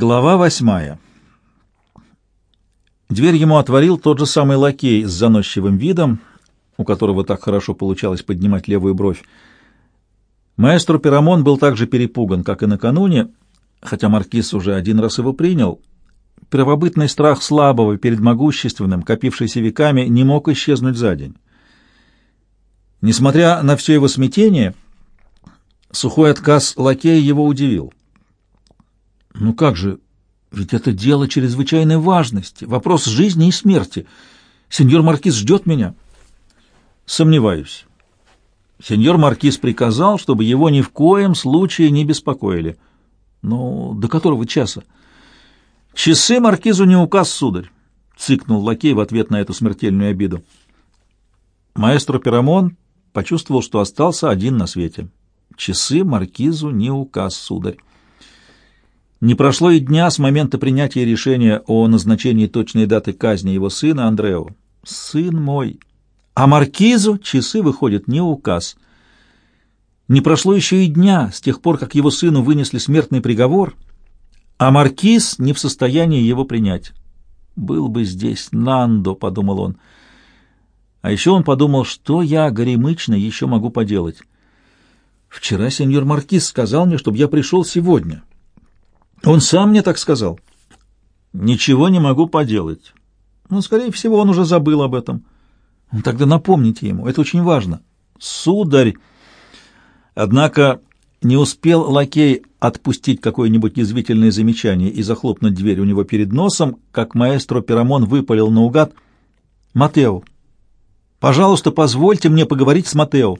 Глава восьмая. Дверь ему отворил тот же самый лакей с заносчивым видом, у которого так хорошо получалось поднимать левую бровь. Маэстро Пирамон был так же перепуган, как и накануне, хотя маркиз уже один раз его принял. Первобытный страх слабого перед могущественным, копившийся веками, не мог исчезнуть за день. Несмотря на все его смятение, сухой отказ лакея его удивил. Ну как же, ведь это дело чрезвычайной важности, вопрос жизни и смерти. Сеньор Маркиз ждет меня. Сомневаюсь. Сеньор Маркиз приказал, чтобы его ни в коем случае не беспокоили. Но до которого часа? Часы Маркизу не указ, сударь, цыкнул лакей в ответ на эту смертельную обиду. Маэстро Пирамон почувствовал, что остался один на свете. Часы Маркизу не указ, сударь. Не прошло и дня с момента принятия решения о назначении точной даты казни его сына Андрео. Сын мой! А маркизу часы выходят не указ. Не прошло еще и дня с тех пор, как его сыну вынесли смертный приговор, а маркиз не в состоянии его принять. «Был бы здесь Нандо», — подумал он. А еще он подумал, что я, горемычно, еще могу поделать. Вчера сеньор маркиз сказал мне, чтобы я пришел сегодня. Он сам мне так сказал. Ничего не могу поделать. Ну, скорее всего, он уже забыл об этом. Ну, тогда напомните ему, это очень важно. Сударь! Однако не успел лакей отпустить какое-нибудь язвительное замечание и захлопнуть дверь у него перед носом, как маэстро Пирамон выпалил наугад «Матео! Пожалуйста, позвольте мне поговорить с Матео!»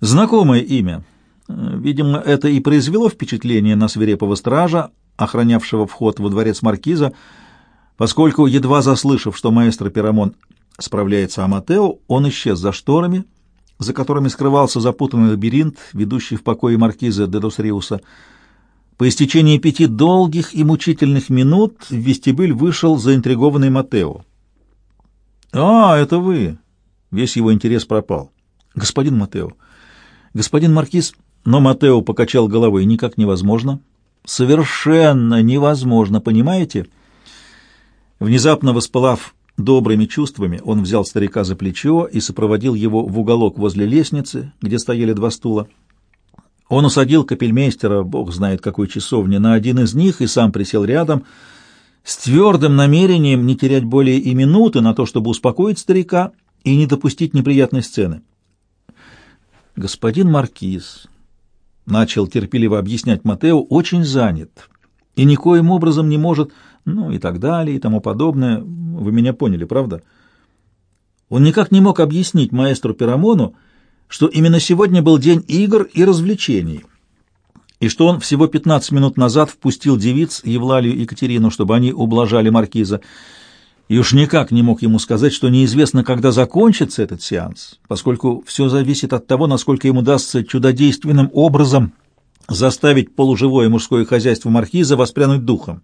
Знакомое имя. Видимо, это и произвело впечатление на свирепого стража, охранявшего вход во дворец маркиза, поскольку, едва заслышав, что маэстро Пирамон справляется о Матео, он исчез за шторами, за которыми скрывался запутанный лабиринт, ведущий в покое маркиза Дедосриуса. По истечении пяти долгих и мучительных минут в вестибюль вышел заинтригованный Матео. «А, это вы!» Весь его интерес пропал. «Господин Матео, господин маркиз...» Но Матео покачал головой. Никак невозможно. Совершенно невозможно, понимаете? Внезапно воспылав добрыми чувствами, он взял старика за плечо и сопроводил его в уголок возле лестницы, где стояли два стула. Он усадил капельмейстера, бог знает какой часовни, на один из них и сам присел рядом, с твердым намерением не терять более и минуты на то, чтобы успокоить старика и не допустить неприятной сцены. «Господин Маркиз», начал терпеливо объяснять Матео, очень занят и никоим образом не может, ну и так далее, и тому подобное. Вы меня поняли, правда? Он никак не мог объяснить маэстру Пирамону, что именно сегодня был день игр и развлечений, и что он всего 15 минут назад впустил девиц Евлалию и Екатерину, чтобы они ублажали маркиза, и уж никак не мог ему сказать, что неизвестно, когда закончится этот сеанс, поскольку все зависит от того, насколько ему удастся чудодейственным образом заставить полуживое мужское хозяйство маркиза воспрянуть духом.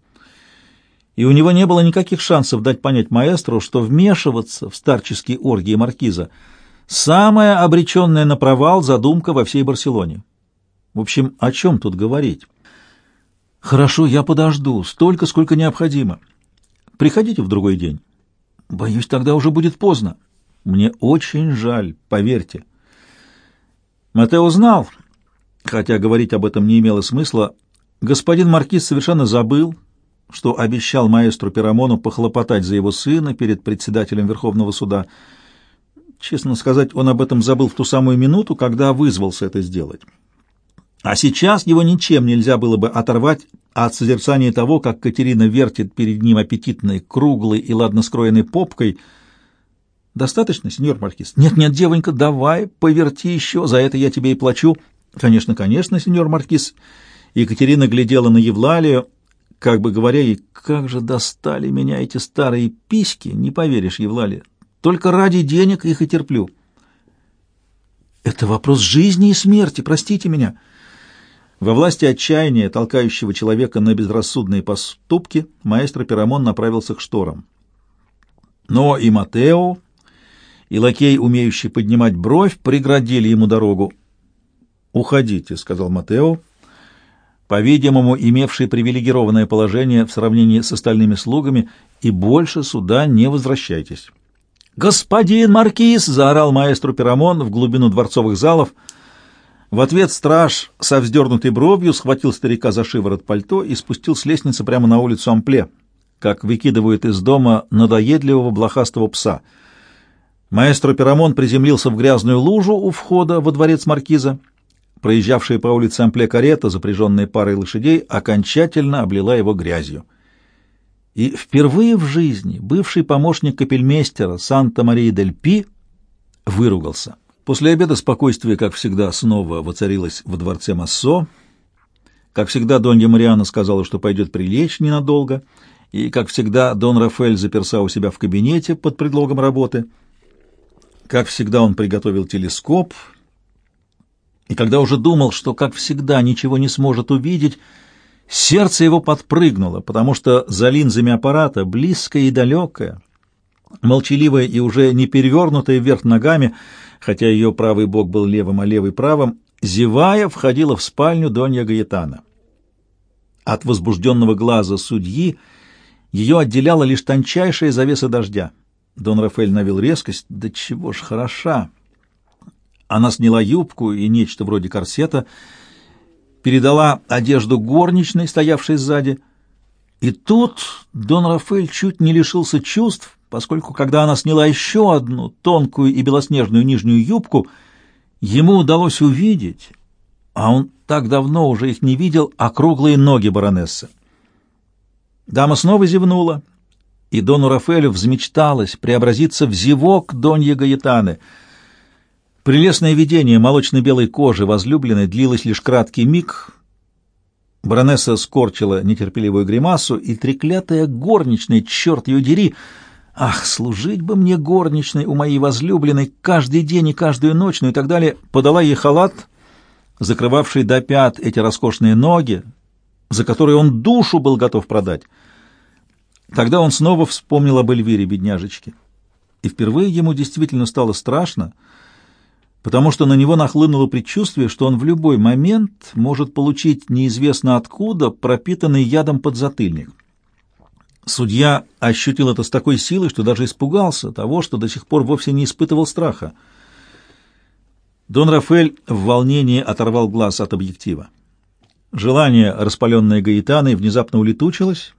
И у него не было никаких шансов дать понять маэстро, что вмешиваться в старческие оргии маркиза — самая обреченная на провал задумка во всей Барселоне. В общем, о чем тут говорить? «Хорошо, я подожду, столько, сколько необходимо». Приходите в другой день. Боюсь, тогда уже будет поздно. Мне очень жаль, поверьте. Матео знал, хотя говорить об этом не имело смысла, господин Маркиз совершенно забыл, что обещал маэстру Пирамону похлопотать за его сына перед председателем Верховного суда. Честно сказать, он об этом забыл в ту самую минуту, когда вызвался это сделать. А сейчас его ничем нельзя было бы оторвать от созерцания того, как Катерина вертит перед ним аппетитной, круглой и ладно скроенной попкой. «Достаточно, сеньор Маркиз?» «Нет-нет, девонька, давай, поверти еще, за это я тебе и плачу». «Конечно, конечно, сеньор Маркиз». Екатерина глядела на Евлалию, как бы говоря ей, «Как же достали меня эти старые письки, не поверишь, Евлалия. Только ради денег их и терплю». «Это вопрос жизни и смерти, простите меня». Во власти отчаяния, толкающего человека на безрассудные поступки, маэстро Пирамон направился к шторам. Но и Матео, и лакей, умеющий поднимать бровь, преградили ему дорогу. «Уходите», — сказал Матео. по-видимому, имевший привилегированное положение в сравнении с остальными слугами, и больше сюда не возвращайтесь. «Господин Маркиз!» — заорал маэстро Пирамон в глубину дворцовых залов. В ответ страж со вздернутой бровью схватил старика за шиворот пальто и спустил с лестницы прямо на улицу Ампле, как выкидывают из дома надоедливого блохастого пса. Маэстро Пирамон приземлился в грязную лужу у входа во дворец Маркиза. Проезжавшая по улице Ампле карета, запряженная парой лошадей, окончательно облила его грязью. И впервые в жизни бывший помощник капельмейстера Санта-Марии-дель-Пи выругался. После обеда спокойствие, как всегда, снова воцарилось во дворце Массо. Как всегда, Донья Мариана сказала, что пойдет прилечь ненадолго, и, как всегда, Дон Рафаэль заперся у себя в кабинете под предлогом работы. Как всегда, он приготовил телескоп, и когда уже думал, что, как всегда, ничего не сможет увидеть, Сердце его подпрыгнуло, потому что за линзами аппарата, близкое и далекое, молчаливая и уже не перевернутая вверх ногами, хотя ее правый бок был левым, а левый правым, зевая, входила в спальню Донья Гаэтана. От возбужденного глаза судьи ее отделяла лишь тончайшая завеса дождя. Дон Рафаэль навел резкость. Да чего ж хороша! Она сняла юбку и нечто вроде корсета — передала одежду горничной, стоявшей сзади. И тут Дон Рафаэль чуть не лишился чувств, поскольку, когда она сняла еще одну тонкую и белоснежную нижнюю юбку, ему удалось увидеть, а он так давно уже их не видел, округлые ноги баронессы. Дама снова зевнула, и Дону Рафаэлю взмечталось преобразиться в зевок Донья Гаэтаны — Прелестное видение молочно-белой кожи возлюбленной длилось лишь краткий миг. Баронесса скорчила нетерпеливую гримасу, и треклятая горничная, черт ее дери! Ах, служить бы мне горничной у моей возлюбленной каждый день и каждую ночь, ну и так далее, подала ей халат, закрывавший до пят эти роскошные ноги, за которые он душу был готов продать. Тогда он снова вспомнил об Эльвире, бедняжечке. И впервые ему действительно стало страшно — потому что на него нахлынуло предчувствие, что он в любой момент может получить неизвестно откуда пропитанный ядом подзатыльник. Судья ощутил это с такой силой, что даже испугался того, что до сих пор вовсе не испытывал страха. Дон Рафель в волнении оторвал глаз от объектива. Желание, распаленное Гаитаной, внезапно улетучилось,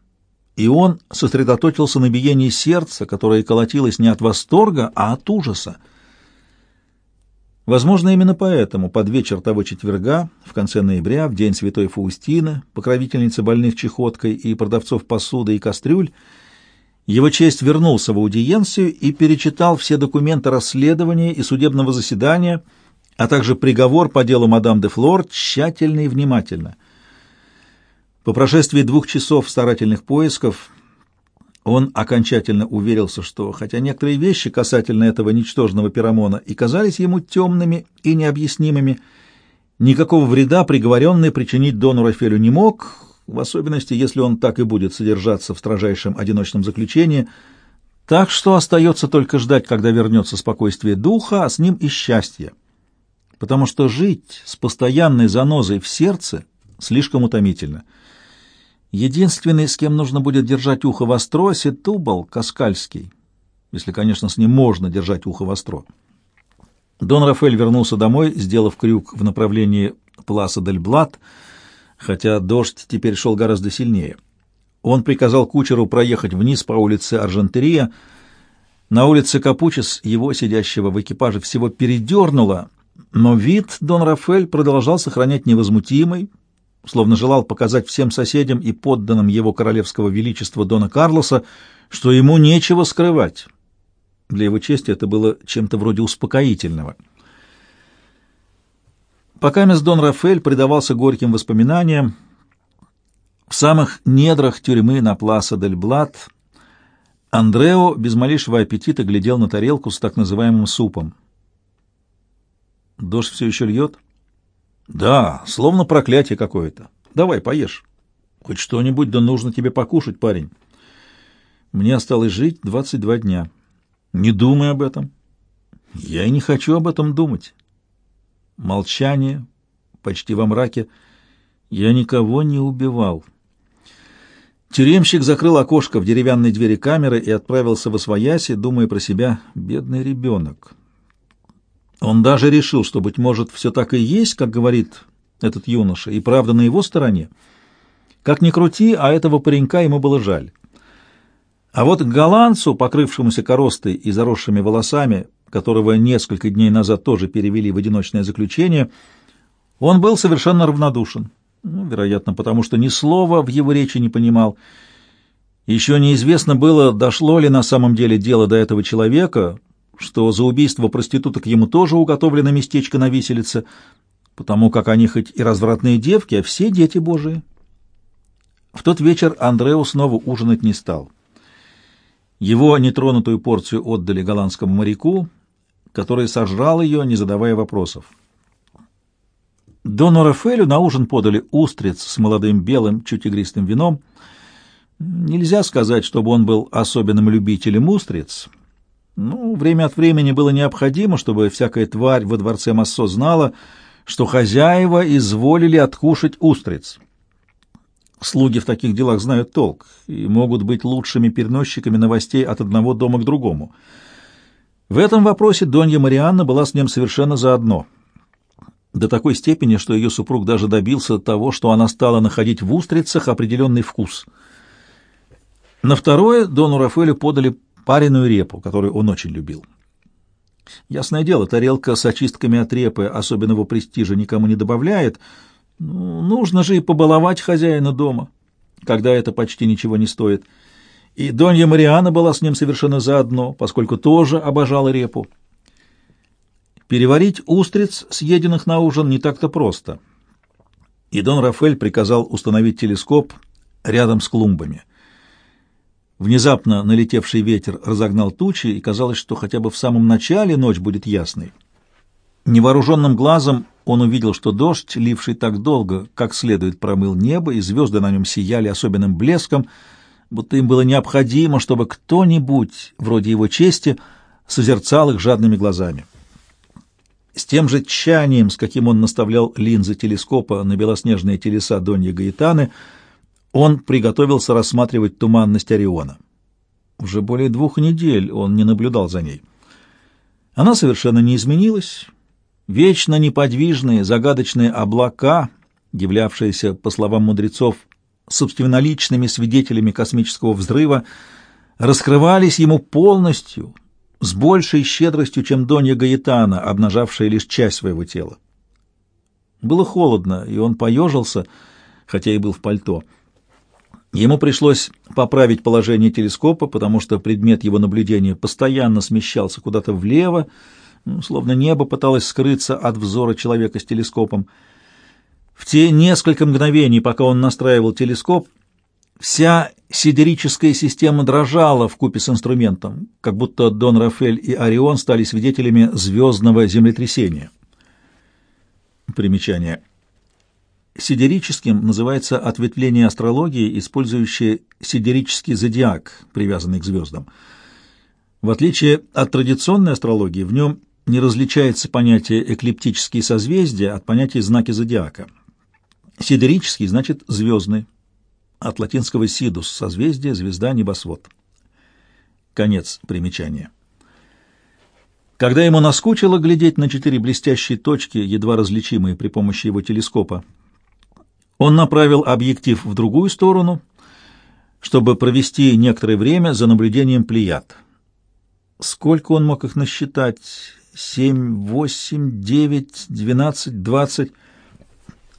и он сосредоточился на биении сердца, которое колотилось не от восторга, а от ужаса. Возможно, именно поэтому под вечер того четверга, в конце ноября, в день Святой Фаустины, покровительницы больных чехоткой и продавцов посуды и кастрюль, его честь вернулся в аудиенцию и перечитал все документы расследования и судебного заседания, а также приговор по делу мадам де Флор тщательно и внимательно. По прошествии двух часов старательных поисков он окончательно уверился, что, хотя некоторые вещи касательно этого ничтожного пирамона и казались ему темными и необъяснимыми, никакого вреда приговоренный причинить Дону Рафелю не мог, в особенности, если он так и будет содержаться в строжайшем одиночном заключении, так что остается только ждать, когда вернется спокойствие духа, а с ним и счастье. Потому что жить с постоянной занозой в сердце слишком утомительно — Единственный, с кем нужно будет держать ухо востро, Сетубал Каскальский, если, конечно, с ним можно держать ухо востро. Дон Рафаэль вернулся домой, сделав крюк в направлении Пласа дель Блат, хотя дождь теперь шел гораздо сильнее. Он приказал кучеру проехать вниз по улице Аржентерия. На улице Капучес его, сидящего в экипаже, всего передернуло, но вид Дон Рафаэль продолжал сохранять невозмутимый, словно желал показать всем соседям и подданным его королевского величества Дона Карлоса, что ему нечего скрывать. Для его чести это было чем-то вроде успокоительного. Пока мисс Дон Рафель предавался горьким воспоминаниям, в самых недрах тюрьмы на Пласа дель Блат Андрео без малейшего аппетита глядел на тарелку с так называемым супом. «Дождь все еще льет?» Да, словно проклятие какое-то. Давай, поешь. Хоть что-нибудь, да нужно тебе покушать, парень. Мне осталось жить двадцать два дня. Не думай об этом. Я и не хочу об этом думать. Молчание, почти во мраке. Я никого не убивал. Тюремщик закрыл окошко в деревянной двери камеры и отправился в освояси, думая про себя «бедный ребенок». Он даже решил, что, быть может, все так и есть, как говорит этот юноша, и правда на его стороне. Как ни крути, а этого паренька ему было жаль. А вот голландцу, покрывшемуся коростой и заросшими волосами, которого несколько дней назад тоже перевели в одиночное заключение, он был совершенно равнодушен. Ну, вероятно, потому что ни слова в его речи не понимал. Еще неизвестно было, дошло ли на самом деле дело до этого человека, что за убийство проституток ему тоже уготовлено местечко на виселице, потому как они хоть и развратные девки, а все дети Божии. В тот вечер Андреу снова ужинать не стал. Его нетронутую порцию отдали голландскому моряку, который сожрал ее, не задавая вопросов. Дону Рафелю на ужин подали устриц с молодым белым, чуть игристым вином. Нельзя сказать, чтобы он был особенным любителем устриц. Ну, время от времени было необходимо, чтобы всякая тварь во дворце Массо знала, что хозяева изволили откушать устриц. Слуги в таких делах знают толк и могут быть лучшими переносчиками новостей от одного дома к другому. В этом вопросе Донья Марианна была с ним совершенно заодно. До такой степени, что ее супруг даже добился того, что она стала находить в устрицах определенный вкус. На второе Дону Рафаэлю подали пареную репу, которую он очень любил. Ясное дело, тарелка с очистками от репы особенного престижа никому не добавляет — ну, нужно же и побаловать хозяина дома, когда это почти ничего не стоит. И Донья Мариана была с ним совершенно заодно, поскольку тоже обожала репу. Переварить устриц, съеденных на ужин, не так-то просто. И Дон Рафаэль приказал установить телескоп рядом с клумбами. Внезапно налетевший ветер разогнал тучи, и казалось, что хотя бы в самом начале ночь будет ясной. Невооруженным глазом он увидел, что дождь, ливший так долго, как следует промыл небо, и звезды на нем сияли особенным блеском, будто им было необходимо, чтобы кто-нибудь, вроде его чести, созерцал их жадными глазами. С тем же тщанием, с каким он наставлял линзы телескопа на белоснежные телеса Донья Гаитаны, он приготовился рассматривать туманность Ориона. Уже более двух недель он не наблюдал за ней. Она совершенно не изменилась, Вечно неподвижные, загадочные облака, являвшиеся, по словам мудрецов, собственноличными свидетелями космического взрыва, раскрывались ему полностью, с большей щедростью, чем Донья Гаэтана, обнажавшая лишь часть своего тела. Было холодно, и он поежился, хотя и был в пальто. Ему пришлось поправить положение телескопа, потому что предмет его наблюдения постоянно смещался куда-то влево, ну, словно небо пыталось скрыться от взора человека с телескопом. В те несколько мгновений, пока он настраивал телескоп, вся сидерическая система дрожала в купе с инструментом, как будто Дон Рафель и Орион стали свидетелями звездного землетрясения. Примечание. Сидерическим называется ответвление астрологии, использующее сидерический зодиак, привязанный к звездам. В отличие от традиционной астрологии, в нем не различается понятие эклиптические созвездия от понятия знаки зодиака. Сидерический значит звездный, от латинского сидус созвездие, звезда, небосвод. Конец примечания. Когда ему наскучило глядеть на четыре блестящие точки, едва различимые при помощи его телескопа, он направил объектив в другую сторону, чтобы провести некоторое время за наблюдением плеяд. Сколько он мог их насчитать? семь, восемь, девять, двенадцать, двадцать.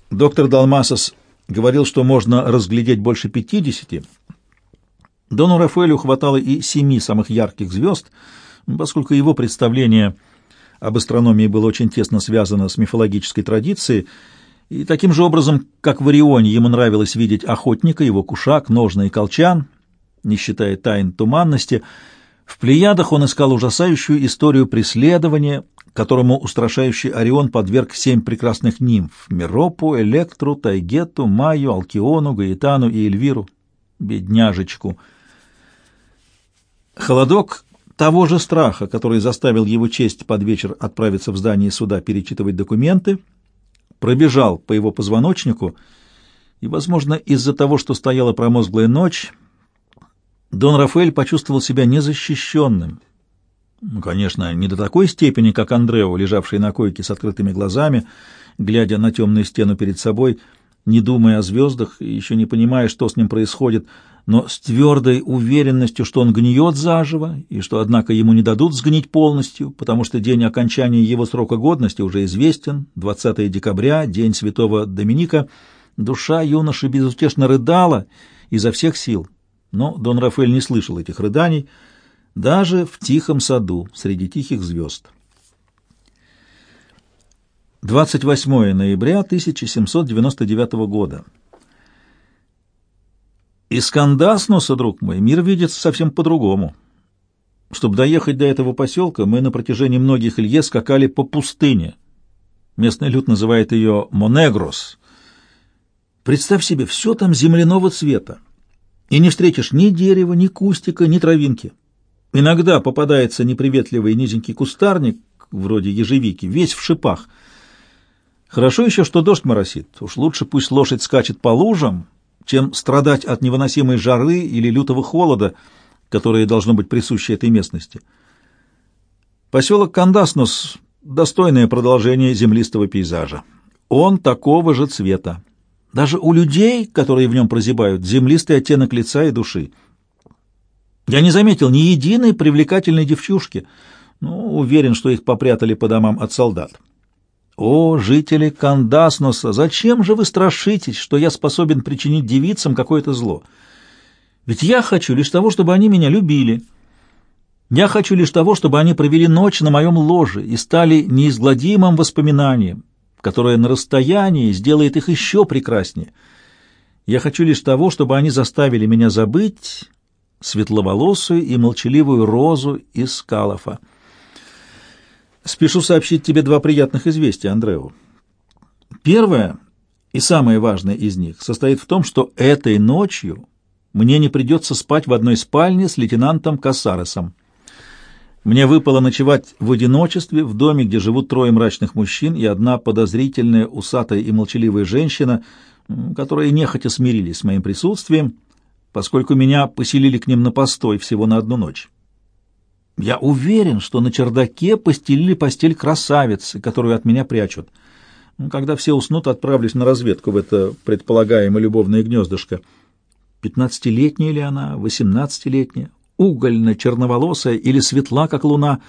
Доктор Далмасос говорил, что можно разглядеть больше пятидесяти. Дону Рафаэлю хватало и семи самых ярких звезд, поскольку его представление об астрономии было очень тесно связано с мифологической традицией, и таким же образом, как в Орионе ему нравилось видеть охотника, его кушак, ножны и колчан, не считая тайн туманности — в Плеядах он искал ужасающую историю преследования, которому устрашающий Орион подверг семь прекрасных нимф — Миропу, Электру, Тайгету, Майю, Алкиону, Гаэтану и Эльвиру, бедняжечку. Холодок того же страха, который заставил его честь под вечер отправиться в здание суда перечитывать документы, пробежал по его позвоночнику, И, возможно, из-за того, что стояла промозглая ночь, Дон Рафаэль почувствовал себя незащищенным. Ну, конечно, не до такой степени, как Андрео, лежавший на койке с открытыми глазами, глядя на темную стену перед собой, не думая о звездах и еще не понимая, что с ним происходит, но с твердой уверенностью, что он гниет заживо, и что, однако, ему не дадут сгнить полностью, потому что день окончания его срока годности уже известен, 20 декабря, день святого Доминика, душа юноши безутешно рыдала изо всех сил. Но Дон Рафаэль не слышал этих рыданий, даже в тихом саду, среди тихих звезд. 28 ноября 1799 года. Из Кандаснуса, друг мой, мир видится совсем по-другому. Чтобы доехать до этого поселка, мы на протяжении многих лье скакали по пустыне. Местный люд называет ее Монегрос. Представь себе, все там земляного цвета и не встретишь ни дерева, ни кустика, ни травинки. Иногда попадается неприветливый низенький кустарник, вроде ежевики, весь в шипах. Хорошо еще, что дождь моросит. Уж лучше пусть лошадь скачет по лужам, чем страдать от невыносимой жары или лютого холода, которые должно быть присущи этой местности. Поселок Кандаснус — достойное продолжение землистого пейзажа. Он такого же цвета. Даже у людей, которые в нем прозябают, землистый оттенок лица и души. Я не заметил ни единой привлекательной девчушки, но уверен, что их попрятали по домам от солдат. О, жители Кандаснуса, зачем же вы страшитесь, что я способен причинить девицам какое-то зло? Ведь я хочу лишь того, чтобы они меня любили. Я хочу лишь того, чтобы они провели ночь на моем ложе и стали неизгладимым воспоминанием, которое на расстоянии сделает их еще прекраснее. Я хочу лишь того, чтобы они заставили меня забыть светловолосую и молчаливую розу из Калафа. Спешу сообщить тебе два приятных известия, Андрео. Первое и самое важное из них состоит в том, что этой ночью мне не придется спать в одной спальне с лейтенантом Кассаресом. Мне выпало ночевать в одиночестве в доме, где живут трое мрачных мужчин и одна подозрительная, усатая и молчаливая женщина, которые нехотя смирились с моим присутствием, поскольку меня поселили к ним на постой всего на одну ночь. Я уверен, что на чердаке постелили постель красавицы, которую от меня прячут. Когда все уснут, отправлюсь на разведку в это предполагаемое любовное гнездышко. Пятнадцатилетняя ли она, восемнадцатилетняя? угольно-черноволосая или светла, как луна,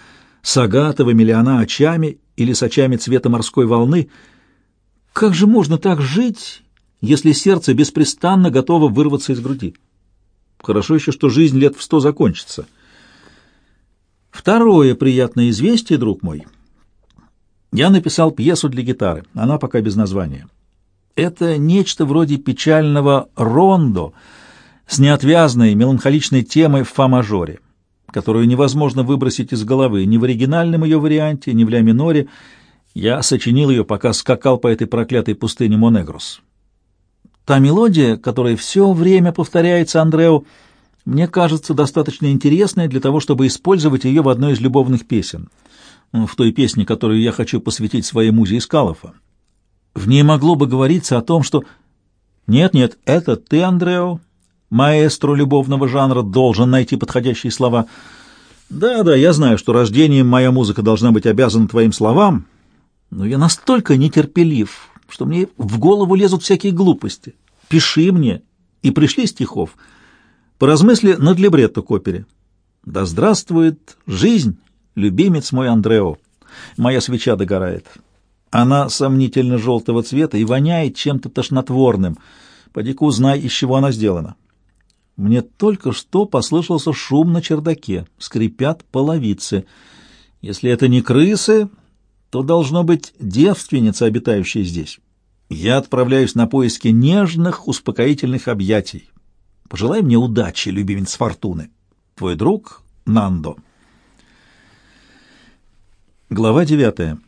с агатовыми ли она очами или с очами цвета морской волны. Как же можно так жить, если сердце беспрестанно готово вырваться из груди? Хорошо еще, что жизнь лет в сто закончится. Второе приятное известие, друг мой. Я написал пьесу для гитары, она пока без названия. Это нечто вроде печального рондо — с неотвязной меланхоличной темой в фа-мажоре, которую невозможно выбросить из головы ни в оригинальном ее варианте, ни в ля-миноре. Я сочинил ее, пока скакал по этой проклятой пустыне Монегрос. Та мелодия, которая все время повторяется Андреу, мне кажется достаточно интересной для того, чтобы использовать ее в одной из любовных песен, в той песне, которую я хочу посвятить своей музе Искалофа. В ней могло бы говориться о том, что «Нет-нет, это ты, Андрео, Маэстро любовного жанра должен найти подходящие слова. Да-да, я знаю, что рождением моя музыка должна быть обязана твоим словам, но я настолько нетерпелив, что мне в голову лезут всякие глупости. Пиши мне и пришли стихов. Поразмысли над либретто к опере. Да здравствует жизнь, любимец мой Андрео. Моя свеча догорает. Она сомнительно желтого цвета и воняет чем-то тошнотворным. Поди-ка узнай, из чего она сделана. Мне только что послышался шум на чердаке, скрипят половицы. Если это не крысы, то должно быть девственница, обитающая здесь. Я отправляюсь на поиски нежных, успокоительных объятий. Пожелай мне удачи, любимец Фортуны. Твой друг Нандо. Глава 9.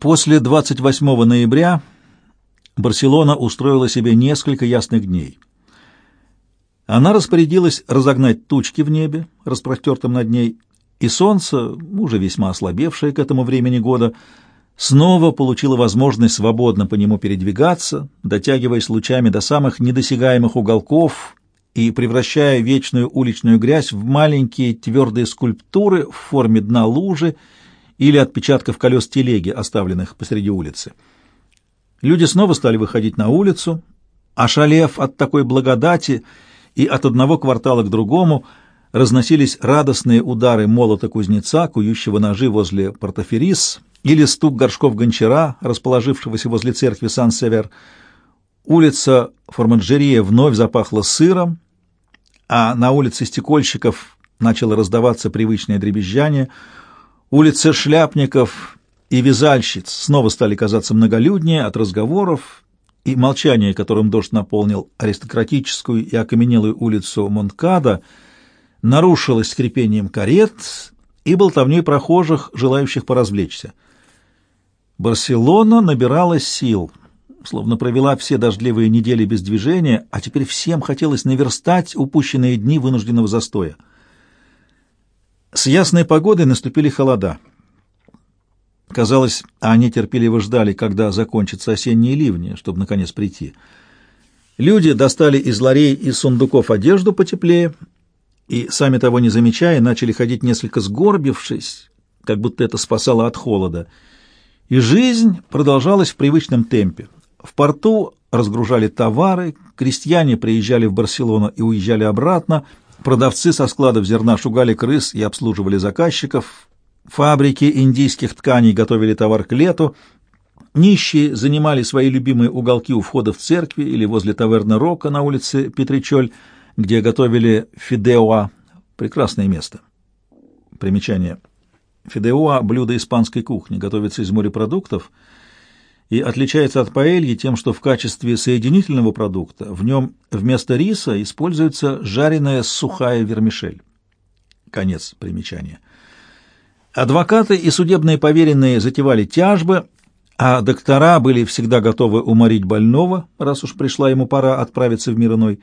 После 28 ноября Барселона устроила себе несколько ясных дней. Она распорядилась разогнать тучки в небе, распростертом над ней, и солнце, уже весьма ослабевшее к этому времени года, снова получила возможность свободно по нему передвигаться, дотягиваясь лучами до самых недосягаемых уголков и превращая вечную уличную грязь в маленькие твердые скульптуры в форме дна лужи или отпечатков колес телеги, оставленных посреди улицы. Люди снова стали выходить на улицу, ошалев от такой благодати, и от одного квартала к другому разносились радостные удары молота кузнеца, кующего ножи возле Портоферис, или стук горшков гончара, расположившегося возле церкви Сан-Север. Улица Форманджерия вновь запахла сыром, а на улице стекольщиков начало раздаваться привычное дребезжание. Улицы шляпников и вязальщиц снова стали казаться многолюднее от разговоров, и молчание, которым дождь наполнил аристократическую и окаменелую улицу Монткада, нарушилось скрипением карет и болтовней прохожих, желающих поразвлечься. Барселона набирала сил, словно провела все дождливые недели без движения, а теперь всем хотелось наверстать упущенные дни вынужденного застоя. С ясной погодой наступили холода. Казалось, они терпеливо ждали, когда закончатся осенние ливни, чтобы наконец прийти. Люди достали из ларей и сундуков одежду потеплее и, сами того не замечая, начали ходить несколько сгорбившись, как будто это спасало от холода — и жизнь продолжалась в привычном темпе. В порту разгружали товары, крестьяне приезжали в Барселону и уезжали обратно, продавцы со складов зерна шугали крыс и обслуживали заказчиков, фабрики индийских тканей готовили товар к лету, нищие занимали свои любимые уголки у входа в церкви или возле таверны Рока на улице Петричоль, где готовили фидеоа, прекрасное место. Примечание – Фидеоа – блюдо испанской кухни, готовится из морепродуктов и отличается от паэльи тем, что в качестве соединительного продукта в нем вместо риса используется жареная сухая вермишель. Конец примечания. Адвокаты и судебные поверенные затевали тяжбы, а доктора были всегда готовы уморить больного, раз уж пришла ему пора отправиться в мир иной.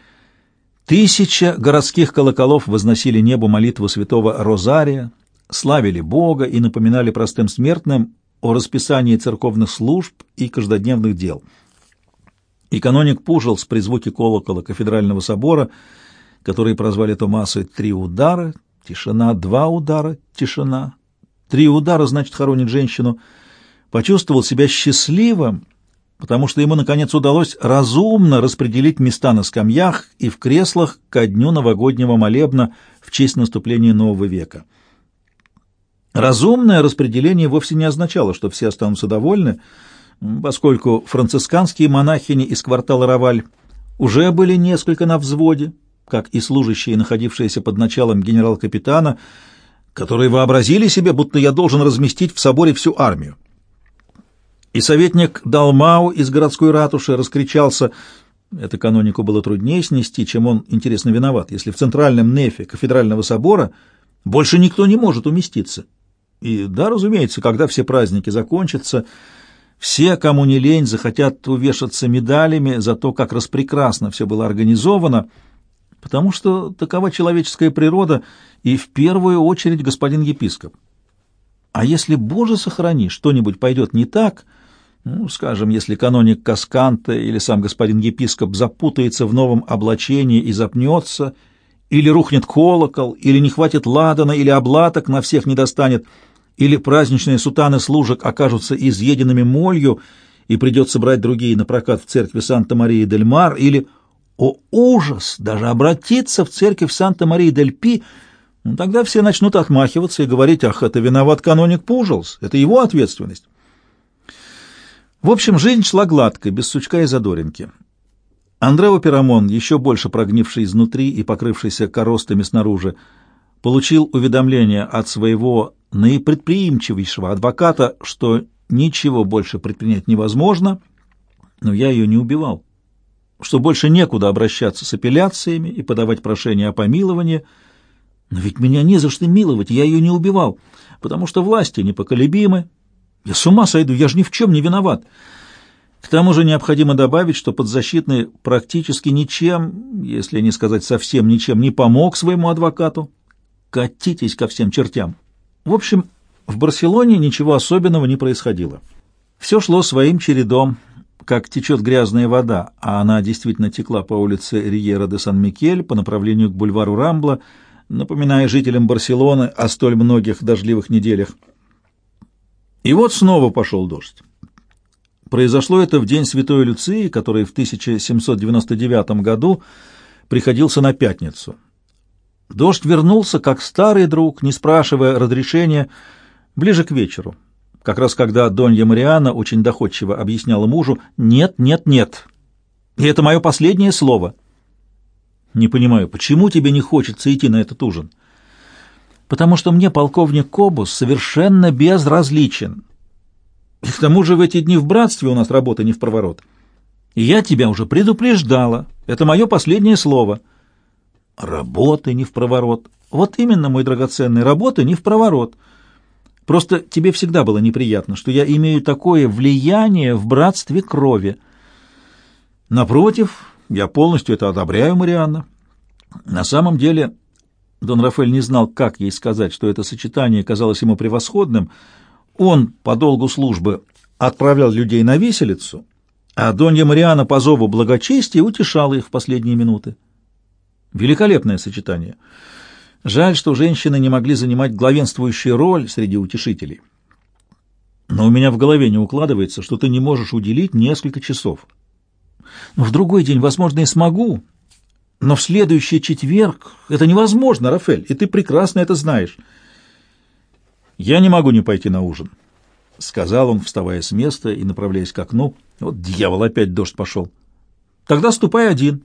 Тысяча городских колоколов возносили небу молитву святого Розария, славили Бога и напоминали простым смертным о расписании церковных служб и каждодневных дел. И каноник Пужелс при звуке колокола кафедрального собора, который прозвали Томасой «три удара», «тишина», «два удара», «тишина», «три удара» значит хоронит женщину, почувствовал себя счастливым, потому что ему, наконец, удалось разумно распределить места на скамьях и в креслах ко дню новогоднего молебна в честь наступления нового века. Разумное распределение вовсе не означало, что все останутся довольны, поскольку францисканские монахини из квартала Раваль уже были несколько на взводе, как и служащие, находившиеся под началом генерал-капитана, которые вообразили себе, будто я должен разместить в соборе всю армию. И советник Далмау из городской ратуши раскричался, это канонику было труднее снести, чем он, интересно, виноват, если в центральном нефе кафедрального собора больше никто не может уместиться. И да, разумеется, когда все праздники закончатся, все, кому не лень, захотят увешаться медалями за то, как распрекрасно все было организовано, потому что такова человеческая природа и в первую очередь господин епископ. А если, Боже, сохрани, что-нибудь пойдет не так, ну, скажем, если каноник Касканте или сам господин епископ запутается в новом облачении и запнется, или рухнет колокол, или не хватит ладана, или облаток на всех не достанет — или праздничные сутаны служек окажутся изъеденными молью, и придется брать другие на прокат в церкви Санта-Марии-дель-Мар, или, о ужас, даже обратиться в церковь Санта-Марии-дель-Пи, ну, тогда все начнут отмахиваться и говорить, ах, это виноват каноник Пужелс, это его ответственность. В общем, жизнь шла гладко, без сучка и задоринки. Андрео Пирамон, еще больше прогнивший изнутри и покрывшийся коростами снаружи, получил уведомление от своего наипредприимчивейшего адвоката, что ничего больше предпринять невозможно, но я ее не убивал, что больше некуда обращаться с апелляциями и подавать прошение о помиловании, но ведь меня не за что миловать, я ее не убивал, потому что власти непоколебимы. Я с ума сойду, я же ни в чем не виноват. К тому же необходимо добавить, что подзащитный практически ничем, если не сказать совсем ничем, не помог своему адвокату. Катитесь ко всем чертям. В общем, в Барселоне ничего особенного не происходило. Все шло своим чередом, как течет грязная вода, а она действительно текла по улице Риера де Сан-Микель по направлению к бульвару Рамбла, напоминая жителям Барселоны о столь многих дождливых неделях. И вот снова пошел дождь. Произошло это в день Святой Люции, который в 1799 году приходился на пятницу. Дождь вернулся, как старый друг, не спрашивая разрешения, ближе к вечеру, как раз когда Донья Мариана очень доходчиво объясняла мужу «нет, нет, нет». И это мое последнее слово. Не понимаю, почему тебе не хочется идти на этот ужин? Потому что мне полковник Кобус совершенно безразличен. И к тому же в эти дни в братстве у нас работа не в проворот. И я тебя уже предупреждала. Это мое последнее слово. Работа не в проворот. Вот именно, мой драгоценный, работа не в проворот. Просто тебе всегда было неприятно, что я имею такое влияние в братстве крови. Напротив, я полностью это одобряю, Марианна. На самом деле, Дон Рафаэль не знал, как ей сказать, что это сочетание казалось ему превосходным, он по долгу службы отправлял людей на виселицу, а Донья Мариана по зову благочестия утешала их в последние минуты. Великолепное сочетание. Жаль, что женщины не могли занимать главенствующую роль среди утешителей. Но у меня в голове не укладывается, что ты не можешь уделить несколько часов. Но в другой день, возможно, и смогу. Но в следующий четверг это невозможно, Рафель, и ты прекрасно это знаешь. «Я не могу не пойти на ужин», — сказал он, вставая с места и направляясь к окну. «Вот дьявол, опять дождь пошел». «Тогда ступай один.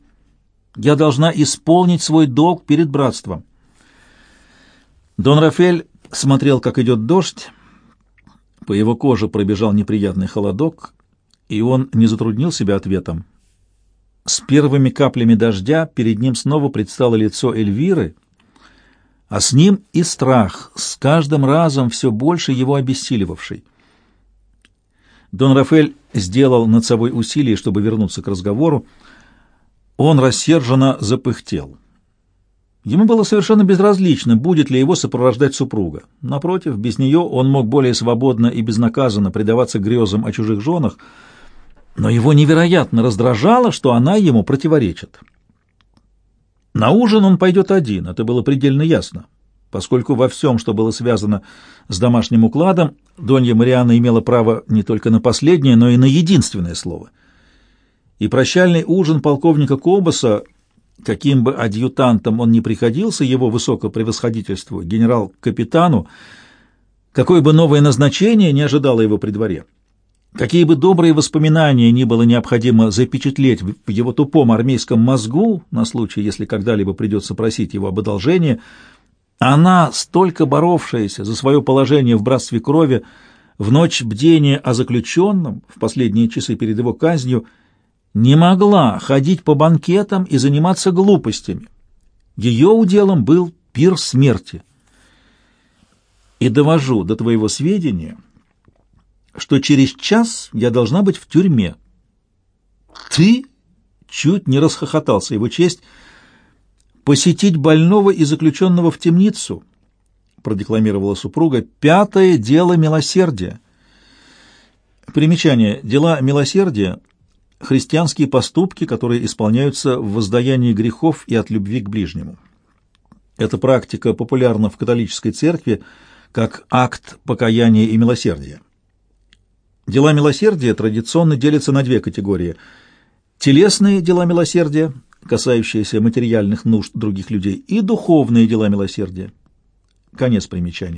Я должна исполнить свой долг перед братством». Дон Рафель смотрел, как идет дождь. По его коже пробежал неприятный холодок, и он не затруднил себя ответом. С первыми каплями дождя перед ним снова предстало лицо Эльвиры — а с ним и страх, с каждым разом все больше его обессиливавший. Дон Рафель сделал над собой усилие, чтобы вернуться к разговору. Он рассерженно запыхтел. Ему было совершенно безразлично, будет ли его сопровождать супруга. Напротив, без нее он мог более свободно и безнаказанно предаваться грезам о чужих женах, но его невероятно раздражало, что она ему противоречит. На ужин он пойдет один, это было предельно ясно, поскольку во всем, что было связано с домашним укладом, Донья Мариана имела право не только на последнее, но и на единственное слово. И прощальный ужин полковника Кобаса, каким бы адъютантом он ни приходился, его высокопревосходительству, генерал-капитану, какое бы новое назначение не ожидало его при дворе. Какие бы добрые воспоминания ни было необходимо запечатлеть в его тупом армейском мозгу, на случай, если когда-либо придется просить его об одолжении, она, столько боровшаяся за свое положение в братстве крови, в ночь бдения о заключенном, в последние часы перед его казнью, не могла ходить по банкетам и заниматься глупостями. Ее уделом был пир смерти. И довожу до твоего сведения — что через час я должна быть в тюрьме. Ты чуть не расхохотался его честь посетить больного и заключенного в темницу, продекламировала супруга. Пятое дело милосердия. Примечание: дела милосердия христианские поступки, которые исполняются в воздаянии грехов и от любви к ближнему. Эта практика популярна в католической церкви как акт покаяния и милосердия. Дела милосердия традиционно делятся на две категории. Телесные дела милосердия, касающиеся материальных нужд других людей, и духовные дела милосердия. Конец примечания.